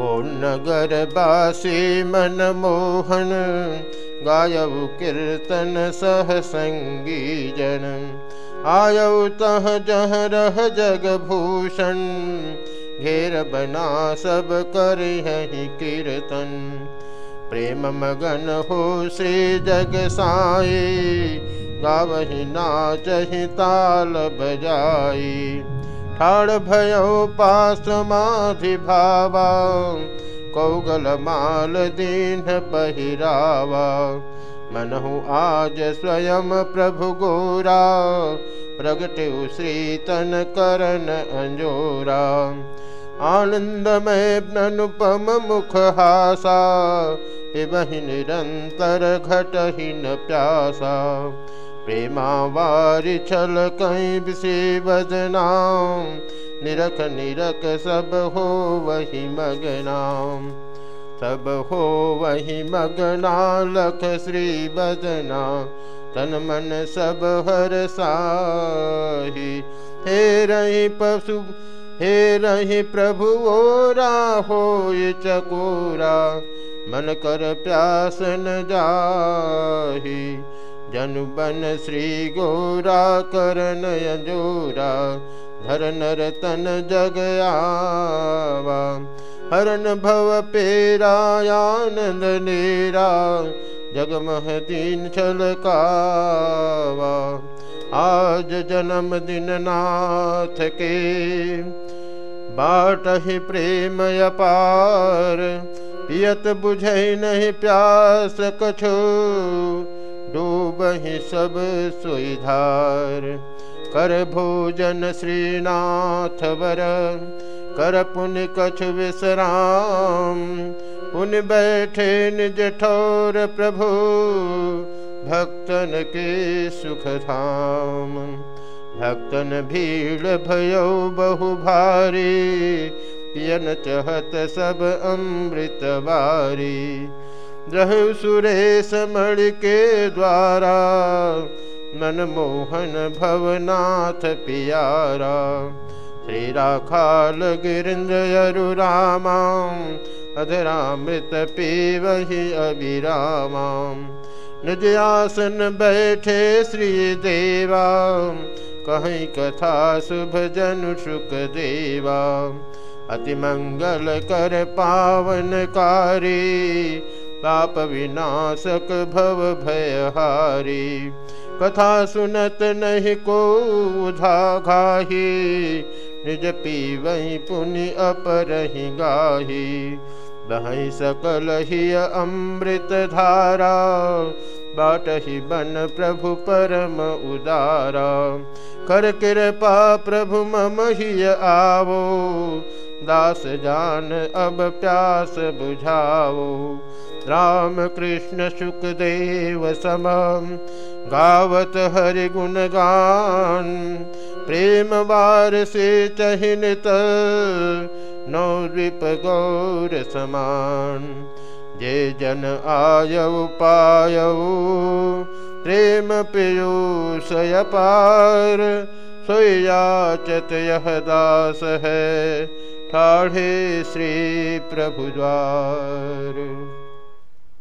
को नगर बासी मन मोहन गायऊ कीर्तन सह संगी जन। आयऊ तह जह रह जग भूषण घेर बना सब कर कीर्तन। प्रेम मगन हो श्री जग साई, गावही नाचही ताल बजाई। ठाड़ भयो पासमाधि भावा कौगल माल दीन पहिरावा मनहु आज स्वयं प्रभु गोरा, प्रगट श्री तन करन अंजोरा। आनंदमय अनुपम मुख हासा पिबहि निरंतर घटहीन प्यासा। प्रेमा वारि छल कहीं विषे बदनाम। निरख निरख सब हो वही मगनाम। सब हो वही मगना लख श्री बदना तन मन सब हर साही। हे रही पशु, हे रही प्रभु ओरा हो चकोरा। मन कर प्यास न जाही। जनु बन श्री गोरा करन जोरा, धर नर तन जग आवा। हरन भव पेरा आनंद नेरा जगमह दीन छलकावा आज जन्म दिन नाथ के, बाट ही प्रेम अपार। पियत बुझै नहीं प्यास कछो डूब ही सब सुधार। कर भोजन श्रीनाथ वर, कर पुण्य कछ विश्राम। पुण्य बैठे निज ठोर प्रभु, भक्तन के सुख धाम। भक्तन भीड़ भयो बहु भारी, पियन चहत सब अमृत बारी। रह सुरेश मण के द्वारा, मन मोहन भवनाथ पियारा। श्री राखाल गिरिंद्र रामा अधरामृत पीवही अभिरामा। निज आसन बैठे श्री देवा, कहीं कथा शुभ जन सुख देवा। अति मंगल कर पावन कारी पाप विनाशक भव भयहारी। कथा सुनत नहीं को घाही। निज पी वही पुण्य अपर ही गाही। बही सकल ही अमृत धारा। बाट ही बन प्रभु परम उदारा। कर कृपा प्रभु मम ही आवो। दास जान, अब प्यास बुझाओ। राम कृष्ण सुखदेव सम, गावत हरि गुण गान प्रेम बार से चहिनित नौ द्वीप गौर समान। जे जन आयऊ पायऊ प्रेम पीयूष अपार। सोयाचत यह दास है षाढे श्रीप्रभुद्वार